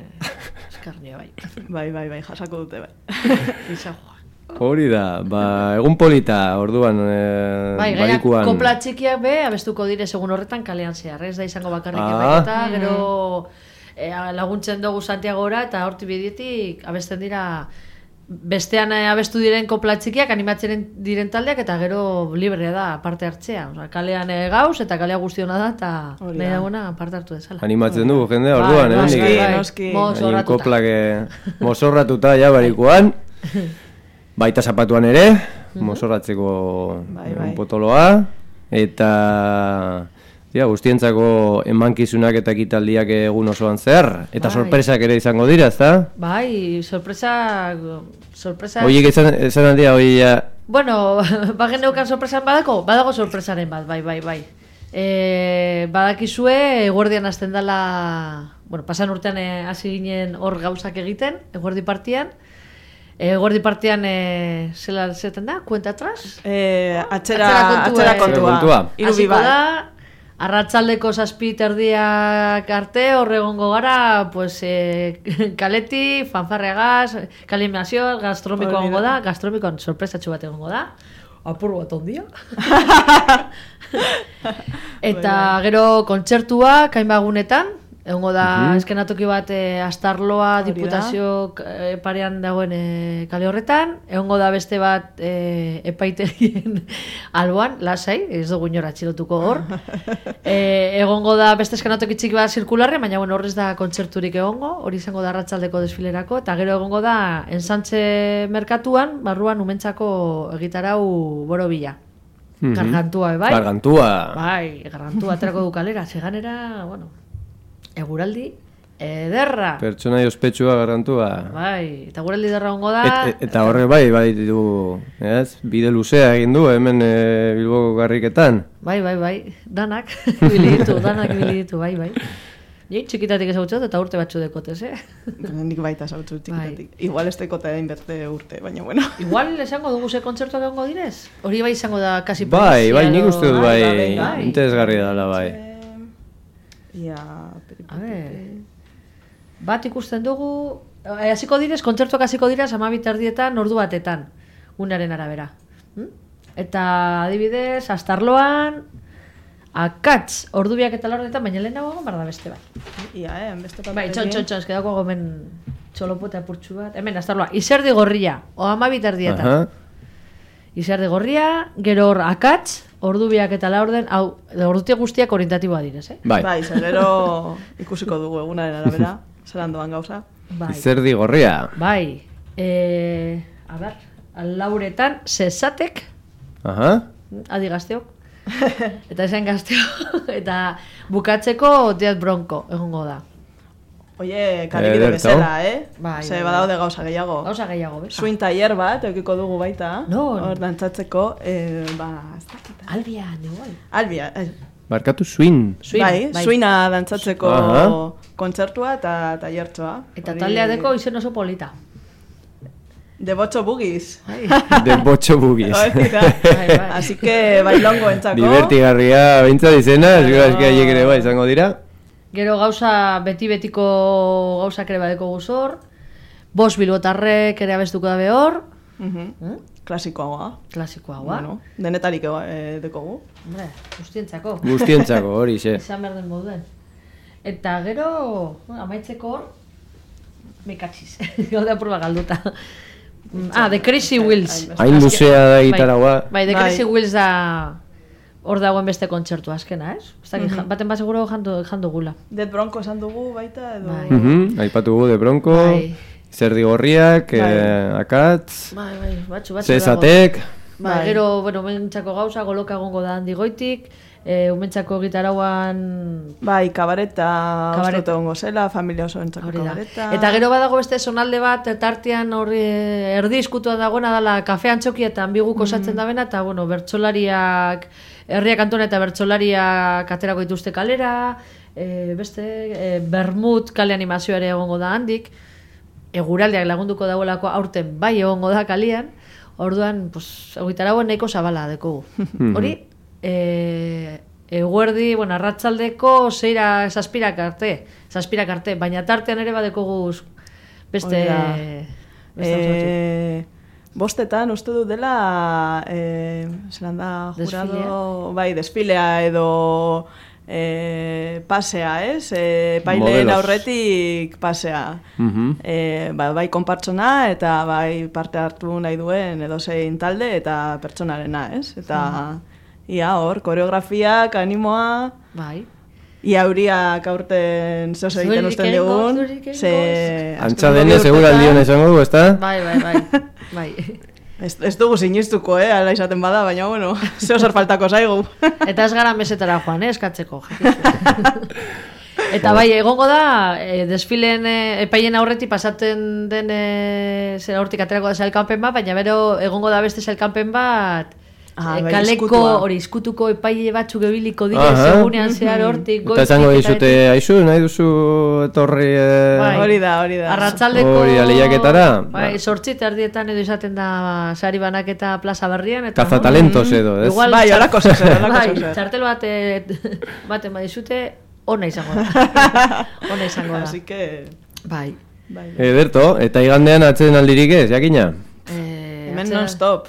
eskarnio, bai. Bai, bai, bai, jasako dute, bai. Izagua. Hori da, ba, egun polita, orduan, eh, Bai, barikuan. kopla txikiak be, abestuko dire segun horretan kalean zehar, ez da izango bakarrik Ah. eta gero eh, laguntzen dugu Santiagora eta horti bidietik abesten dira bestean eh, abestu diren kopla txikiak animatzen diren taldeak eta gero librea da parte hartzea. Osea, kalean eh, gauz eta kalea guztiona da eta nahi da. dagoena parte hartu dezala. Animatzen dugu jendea, Bai, orduan, bai, hemendik, bai, eh? bai. noski. Mo, Hain zorratuta. koplak eh, mozorratuta ja barikuan. Baita zapatuan ere, mozorratzeko Bai, bai. un potoloa. Eta ja, guztientzako emankizunak eta ekitaldiak egun osoan zehar. Eta Bai. sorpresak ere izango dira, ezta? Bai, sorpresa sorpresa Oiek esan, esan aldia, hoi. Bueno, bagen neukan sorpresan badako, badago sorpresaren bat, bai, bai, bai. E, badakizue, eguerdian hasten dela, bueno, pasan urtean eh, hasi ginen hor gauzak egiten, eguerdi partian. Eguerdi partian, e, zela zeten da, kuenta atras? Eh, atzera, Atzera kontua, eh. kontua. Hiru Hasiko bibai. da, arratsaldeko zazpi terdiak arte, horre egongo gara, pues, e, kaleti, fanfarregaz, kalimazio, gastromiko Hori da. gastromikoan sorpresatxo bat egongo da, apur bat ondia. Eta gero kontzertua, kainbagunetan, Egongo da eskenatoki bat e, Astarloa diputazio e, parean dagoen e, kale horretan. Egongo da beste bat e, epaitegien alboan, lasai, ez dugu inora atxilotuko hor. e, egongo da beste eskenatoki txiki bat zirkularre, baina bueno, horrez da kontzerturik egongo, hori izango da arratsaldeko desfilerako, eta gero egongo da ensantze merkatuan, barruan umentzako egitarau borobila. Mhm. Gargantua, bai? Gargantua. Bai, garrantu aterako du kalera, zeganera, bueno, eguraldi ederra. Pertsona ospetsua gargantua. Bai, eta eguraldi ederra ongo da. Et, et- eta horre bai, bai du, ez? Bide luzea egin du hemen e, Bilboko garriketan. Bai, bai, bai, danak, ibili ditu, danak ibili ditu, bai, bai. Ni txikitatik ezagutzot eta urte batzu dekotez, eh? Nik baita sautu Bai. txikitatik. Igual ez dekote hain berte urte, baina bueno. Igual esango dugu ze kontzertuak egongo direz? Hori bai izango da kasi Bai, bai, nik uste dut bai, bai, bai. interesgarria dela bai. Ia, A ver, bat ikusten dugu, eh, hasiko direz, kontzertuak hasiko direz, amabit erdietan, ordu batetan, unaren arabera. Hm? Eta adibidez, astarloan, akatz, ordu biak eta laurdetan, baina lehenago egon behar da beste bat. Ia, eh, beste Bai, txon, txon, txon, eskedako gomen txolopote apurtxu bat. Hemen, astarloa, izerdi gorria, o amabit erdietan. Aha. Izerdi gorria, gero hor akatz, ordu biak eta laurden, hau, ordutik guztiak orientatiboa direz, eh? Bai. Bai, zer gero ikusiko dugu egunaren arabera, zelan doan gauza. Bai. Zerdi gorria. Bai, e, a ber, lauretan, sesatek, Aha. adi gazteok, eta esan gazteok, eta bukatzeko Dead Bronco, egongo da. Oie, kalibide Ederto. bezala, eh? Bai, Ze bai, badaude gauza gehiago. Gauza gehiago, bez? Swing taller bat, eukiko dugu baita. Non? Hor dantzatzeko, eh, ba, ez dakit. Albian, igual. Albia, eh, Barkatu swing. Swing, bai, bai. swinga dantzatzeko Aha. kontzertua eta tailertzoa. Eta taldea deko izen oso polita. De botxo bugiz. Bai. De. Bai, bai. Así que bailongo entzako. Divertigarria beintza dizena, eski haiek ere bai izango dira. Gero gauza beti-betiko gauzak ere badeko guzor. Bos bilbotarrek ere abestuko dabe hor. Mhm. Hm? Klasikoa. Klasikoa, ba. Bueno, denetarik eh, dekogu. Hombre, guztientzako. Guztientzako hori xe. Izan behar den moduen. Eta gero, amaitzeko hor, mekatxiz. Gaude apurba galduta. Mm, ah, The Crazy Wheels. Hain luzea da gitaraua. Bai, The Bai. Crazy Wheels da hor dagoen beste kontzertu azkena, ez? Ez dakit, ja- baten bat seguro jandu, jandu gula. Dead Bronco esan dugu baita edo... Bai. Mhm, Aipatu gu de bronco, Bai. zerdi gorriak, Bai. eh, akatz, Bai, bai, batxu, batxu zezatek, Bai, Bai. gero, bueno, umentzako gauza, goloka egongo da handi goitik, e, umentzako gitarauan Bai, kabareta, Kabareta. kabareta. ongo zela, familia oso entzako kabareta. Eta gero badago beste sonalde bat, tartean hori eh, erdi iskutua dagoena dela kafe antxoki eta ambiguk osatzen da bena, eta bueno, bertsolariak, herriak antona eta bertsolariak aterako dituzte kalera, e, beste, e, Bermud kale animazioa ere egongo da handik, eguraldiak lagunduko dagoelako aurten bai egongo da kalian, orduan, pues, egitaragoen nahiko zabala dekogu. Hori, e, eguerdi, bueno, arratzaldeko zeira zazpirak arte, zazpirak arte, baina tartean ere badekogu beste... Hori da. beste. Eh, bostetan uste dut dela, eh, zelan da, jurado, Desfilea. bai, desfilea edo eh, pasea, ez? Eh, baileen Modelos. aurretik pasea. Mhm. Eh, ba, bai konpartsona eta bai parte hartu nahi duen edozein talde eta pertsonarena, ez? Eta ia hor, koreografiak, animoa, Bai. Ia euriak aurten zehoz egiten usten dugun. Ze, Antza azkeneko denez eguraldi hona izango du, ezta? Bai, bai, bai. bai. Ez, ez dugu sinistuko, eh, ala izaten bada, baina bueno, zeo zer faltako zaigu. Eta ez gara mesetara joan, eh, eskatzeko. Eta bai, egongo da, e, desfilen e, epaien aurretik pasatzen den e, zera hortik aterako da zailkanpen bat, baina bero egongo da beste zailkanpen bat, Ah, e, kaleko, hori, izkutuko epaile batzuk ebiliko dire, Aha. segunean zehar hortik, Eta esango dizute, aizu, nahi duzu etorri... eh, Bai. Hori da, hori da. Arratzaldeko... Hori lehiaketara? Bai, Ba. sortzi erdietan edo izaten da sari banaketa plaza berrian. Eta, Kazatalentos edo, ez? Igual, Bai, zezer, horako bai, zezer. txartel bat eh, baten badizute, ona izango da. ona izango da. Así que... Bai. Bai, Ederto, eta igandean atzeden aldirik ez, jakina? Eh, Hemen atzera- non-stop.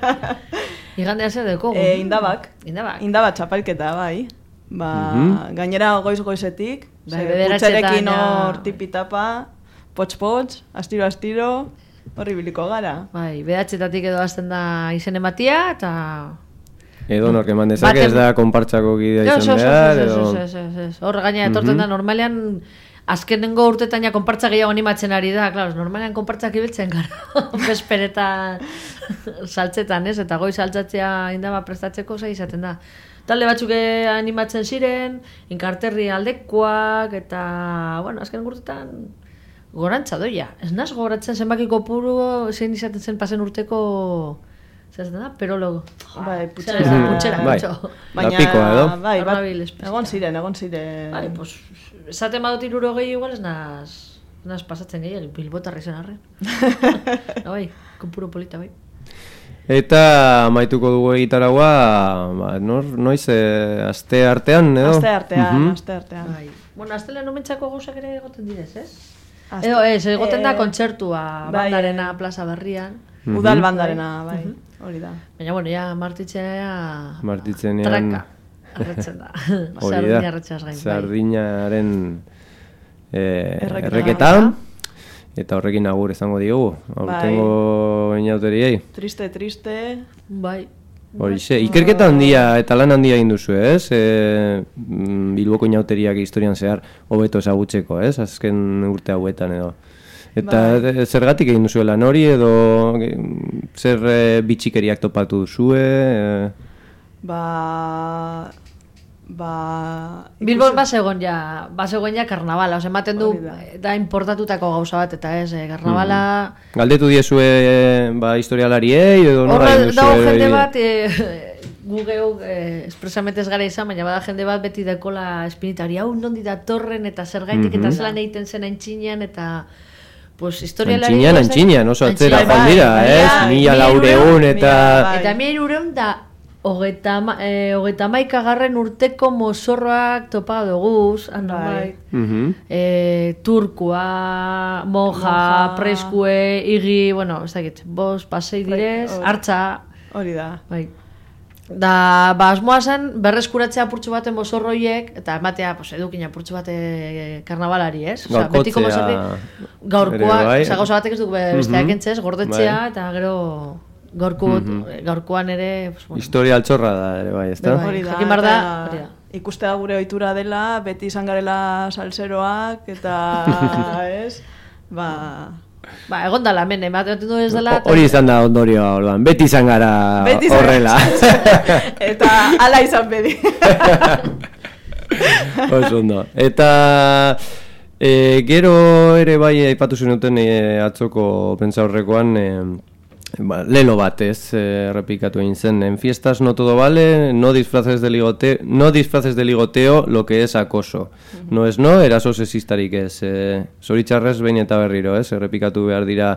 Igandea zer deko. Eh, indabak. Indabak. Indaba txapelketa, bai. Ba, Mhm. gainera goiz goizetik, Bai, Ze, bederatzeetan putzerekin ja- hor tipitapa, potx-potx, astiro-astiro, horri biliko gara. Bai, behatzetatik edo hasten da izen ematia, eta... Edo nork eman dezake ez da konpartzako gidea izan behar, edo... Hor gaina etortzen da, normalean, azkenengo urtetan ja konpartza gehiago animatzen ari da, claro, normalean konpartzak ibiltzen gara, besperetan saltzetan, ez, eta goi saltzatzea indaba prestatzeko zai izaten da. Talde batzuk animatzen ziren, inkarterri aldekoak, eta, bueno, azken urtetan gorantza doia. Ez naz goratzen zenbaki kopuru, zein izaten zen pasen urteko, zer esaten da, perologo. Bai, Zer putxera. esan, putxera, Bai. putxo. Lapikoa edo? bai, bat, egon ziren, egon ziren. Bai, pues, esaten badut iruro gehi igual ez naz, naz pasatzen gehi, bilbotarri zen arren. no, bai, konpuro polita, bai. Eta amaituko dugu egitaragua, ba, nor, noiz, e, aste artean, edo? Aste artean, Mhm. aste artean. Bai. Bueno, astele nomentzako gauzak ere egoten direz, ez? Aste- Edo, ez, egoten da eh, kontzertua, bai, bandarena plaza berrian. Udal bandarena, bai, hori da. Baina, bueno, ja, martitzea... Martitzenean- Traka, arretzen da. Hori Sardina da, gain, bai. sardinaren eh, Erreketa. erreketa, eta horrekin agur izango diogu, aurtengo inauteriei. Triste, triste. Bai. Horixe, ikerketa handia eta lan handia egin duzu, ez? E, Bilboko inauteriak historian zehar hobeto ezagutzeko, ez? Azken urte hauetan edo. Eta e, zergatik egin duzu lan hori edo e, zer e, bitxikeriak topatu duzue? E, Ba... Ba... Bilbon basegon ja, basegon ja karnabala, osea, ematen du da. da. importatutako gauza bat, eta ez, eh, karnabala... galdetu diezue e, ba, historialariei edo nola Horra egin dago duzue jende bat, e, gu geuk, eh, espresamente ez gara izan, baina bada jende bat beti dekola espinitari, hau nondi datorren, eta zergaitik, eta zelan egiten zen aintzinean, eta... Pues, historialari... Antxinean, gauza- antxinean, oso atzera joan dira, bai, ez? bai, Mila laureun eta... bai. Eta mila irureun da, hogeta, ma- eh, hogeta maikagarren urteko mozorroak topa duguz, han Bai. eh, turkua, monja, preskue, igi, bueno, ez dakit, bos, pasei direz, hartza, Hori da. bai. Da, ba, asmoa zen, berreskuratzea apurtxu baten mozorroiek, eta ematea, pues, edukin apurtxu bate karnabalari, ez? Osea, betiko Gaurkotzea mozorri, gaurkoa, ere bai. gauza batek ez du be- besteak Mhm. entzez, gordetzea, Bai. eta gero gaurko, gaurkoan ere, pues, bueno, Historia altxorra da ere bai, ezta? Bai. Hori da. jakin da, hori da. Ikustea gure ohitura dela, beti izan garela salseroak, eta, ez? Ba... ba, egon dala, hemen, ematen du ez dela, Hori izan da ondorioa, orduan. Beti izan gara Beti izan- horrela. eta ala izan bedi. Oso ondo. Eta e, gero ere bai aipatu zenuten e, atzoko pentsa horrekoan e, ba, lelo bat ez e, errepikatu egin zen. En fiestas no todo vale, no disfraces de ligoteo, no disfraces de ligoteo lo que es acoso. No es no, eraso sesistarik ez. E, zoritxarrez behin eta berriro ez, errepikatu behar dira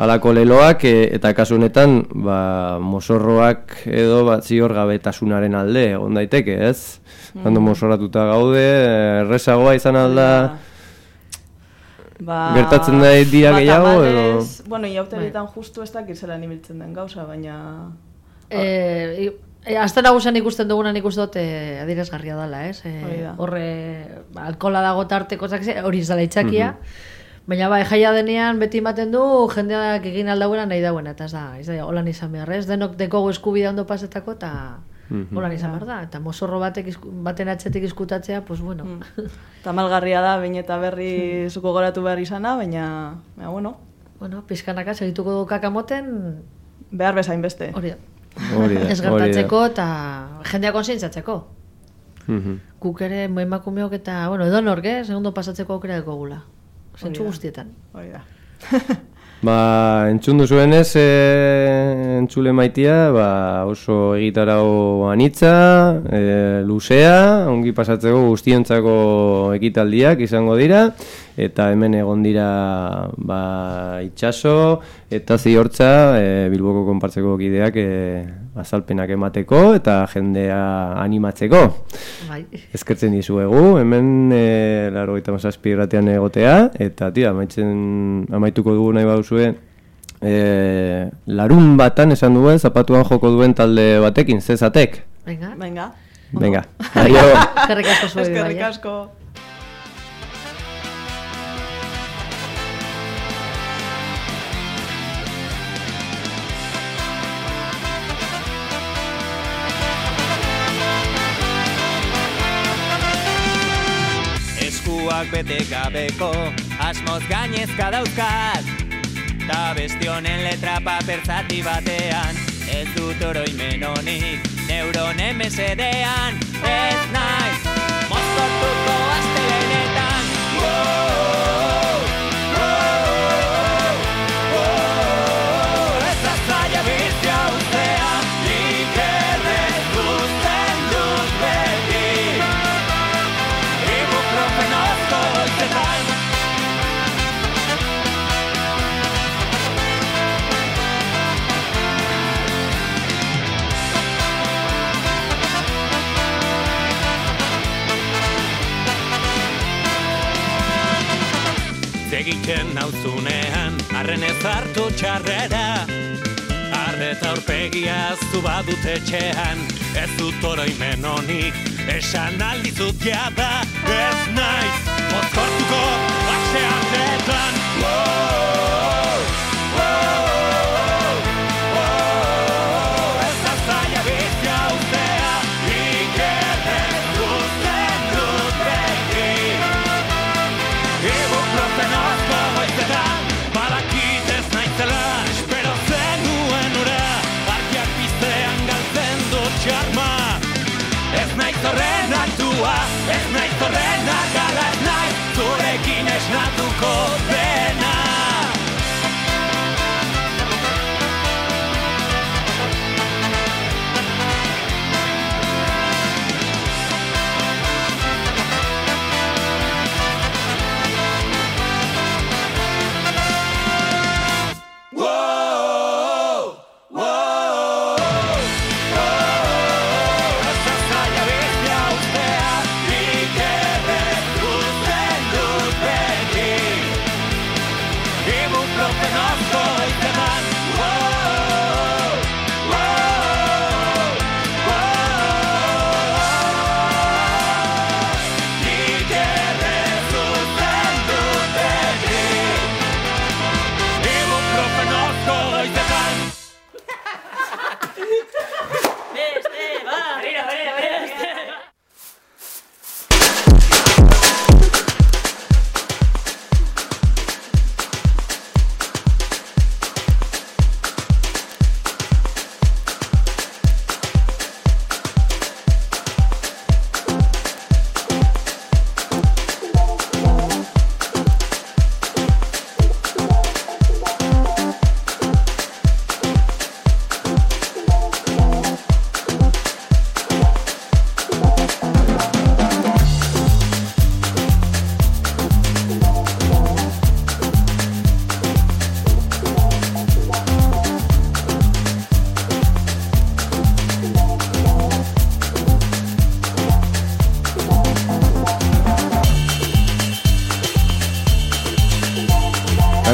Alako leloak e, eta kasu honetan ba, mozorroak edo bat ziorgabetasunaren alde egon daiteke, ez? Cuando mozorratuta gaude, errezagoa izan alda Ba, Gertatzen da dia gehiago, edo- Bueno, iauterietan justu ez dakit zelan ibiltzen den gauza, baina... Eh, e, Azte nagusen ikusten dugunan ikusten dut eh, adierazgarria dela, ez? Eh, da. horre, ba, alkola dago tarteko, zak, hori ez dela itxakia. Baina bai, jaia denean beti ematen du jendeak egin aldauena nahi dauena, eta ez da, ez da, holan izan behar, ez? Denok dekogu eskubidea ondo pasetako, eta holan izan behar da. Eta mozorro batek, izku- baten atzetik izkutatzea, pues bueno. Tamalgarria da, bain eta berri zuko goratu behar izana, baina, baina bueno, bueno, pizkanaka segituko du kakamoten, behar bezain beste. hori da. hori da. Ez gertatzeko eta jendeak konsientzatzeko. Mhm. Guk ere emakumeok eta, bueno, edo nork, eh? Segundo pasatzeko aukera dekogula. Zentzu guztietan. Hori da. Ba, entzun duzuenez, e, entzule maitia, ba, oso egitarau anitza, e, luzea, ongi pasatzeko guztientzako ekitaldiak izango dira, eta hemen egon dira ba, itxaso, eta ziortza e, Bilboko konpartzeko kideak e, azalpenak emateko, eta jendea animatzeko. Bai. Eskertzen dizuegu, hemen e, laro eta mazazpi irratean egotea, eta tira, amaitzen, amaituko dugu nahi baduzue, e, larun batan esan duen, zapatuan joko duen talde batekin, zezatek. Venga. Venga. Venga, adio. Eskerrik asko bai. Eskerrik eh? asko. Asmoak bete gabeko Asmoz gainezka dauzkat. Ta bestionen letra paper zati batean Ez dut oroimen honik neuronen mesedean Ez naiz mozkortuko astelenetan Wow, wow, hartu txarrera Arre eta aurpegia zu badut etxean. Ez dut oroimen honik, esan aldizut jada. Ez naiz, mozkortuko, baxeatetan Wow,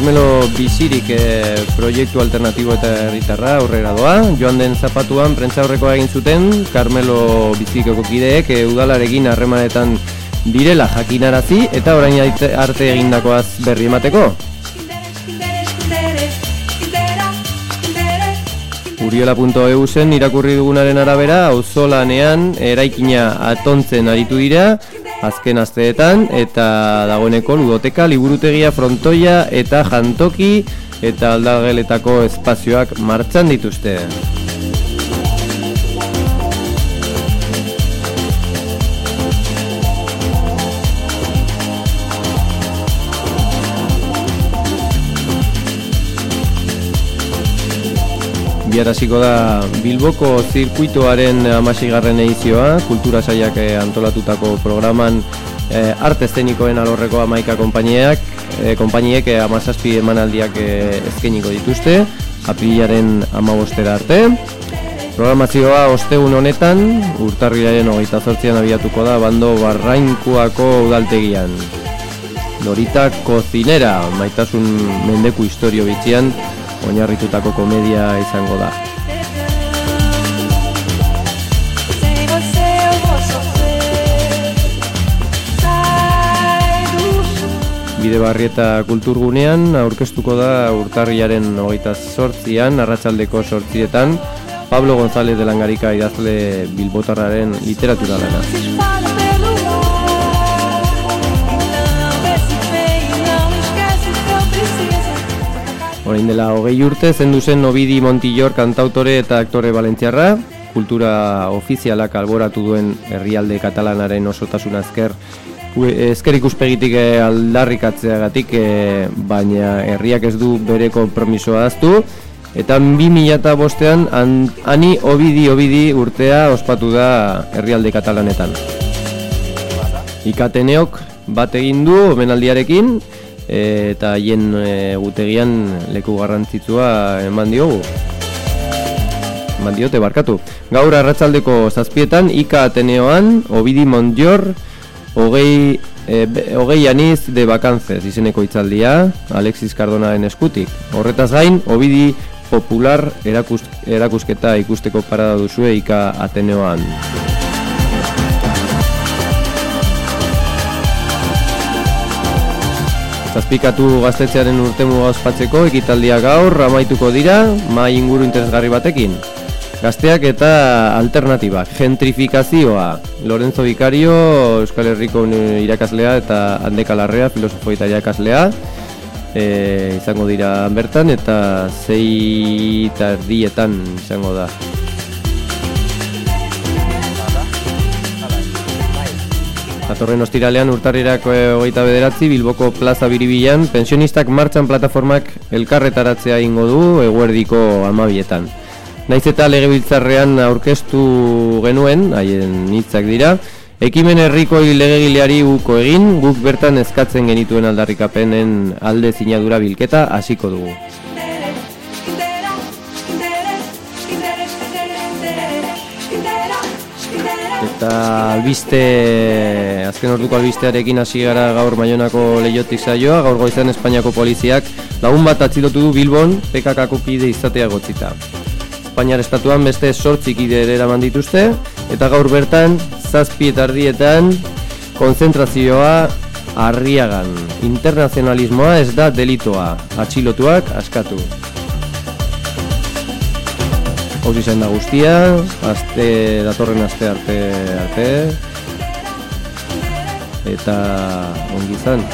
Carmelo Bizirik eh, proiektu alternatibo eta herritarra aurrera doa. Joan den zapatuan prentza aurrekoa egin zuten Carmelo Bizirikeko kideek eh, udalarekin harremanetan direla jakinarazi eta orain arte egindakoaz berri emateko. Uriola.eu zen irakurri dugunaren arabera auzolanean eraikina atontzen aritu dira azken asteetan eta dagoeneko ludoteka, liburutegia, frontoia eta jantoki eta aldageletako espazioak martxan dituzte. Bihar hasiko da Bilboko zirkuitoaren amaseigarren edizioa, kultura saiak eh, antolatutako programan eh, arte eszenikoen alorreko amaika konpainiak, eh, konpainiek eh, amazazpi emanaldiak eh, ezkeniko dituzte, aprilaren amabostera arte. Programazioa ostegun honetan, urtarrilaren hogeita zortzian abiatuko da bando barrainkuako udaltegian. Norita Kozinera, maitasun mendeku historio bitxian, oinarritutako komedia izango da. Bide barrieta kulturgunean aurkeztuko da urtarriaren hogeita sortzian, arratsaldeko sortzietan, Pablo González de Langarika idazle bilbotarraren literatura lana. Orain dela hogei urte zendu zen Obidi Montillor kantautore eta aktore valentziarra, kultura ofizialak alboratu duen herrialde katalanaren osotasun azker ezker ikuspegitik eh, aldarrikatzeagatik eh, baina herriak ez du bere konpromisoa aztu eta 2000 bostean an, ani obidi obidi urtea ospatu da herrialde katalanetan. Ikateneok bat egin du omenaldiarekin eh, eta haien e, gutegian leku garrantzitsua eman diogu eman diote barkatu gaur arratsaldeko zazpietan Ika Ateneoan Obidi Montjor hogei, e, hogei aniz de bakantzez izeneko itzaldia Alexis Cardonaren eskutik. Horretaz gain, obidi popular erakus, erakusketa ikusteko parada duzue ika Ateneoan. Zazpikatu gaztetzearen urtemuga ospatzeko ekitaldia gaur amaituko dira mai inguru interesgarri batekin. Gazteak eta alternatibak, gentrifikazioa, Lorenzo Vicario, Euskal Herriko irakaslea eta Handeka Larrea, filosofo eta irakaslea, e, izango dira bertan eta zei eta erdietan izango da. Datorren ostiralean urtarrirako eh, hogeita bederatzi Bilboko Plaza Biribilan pensionistak martxan plataformak elkarretaratzea ingo du eguerdiko amabietan. Naiz eta legebiltzarrean aurkeztu genuen, haien hitzak dira, ekimen herriko legegileari uko egin, guk bertan eskatzen genituen aldarrikapenen alde zinadura bilketa hasiko dugu. Eta albiste, azken orduko albistearekin hasi gara gaur Baionako leiotik saioa, gaur goizan Espainiako poliziak lagun bat atzilotu du Bilbon PKK-ko kide izatea gotzita. Espainiar estatuan beste sortzi kide ere eraman dituzte, eta gaur bertan, zazpi eta ardietan, konzentrazioa arriagan. Internazionalismoa ez da delitoa, atxilotuak askatu. Hau izan da guztia, aste, datorren aste arte arte, eta ongi izan.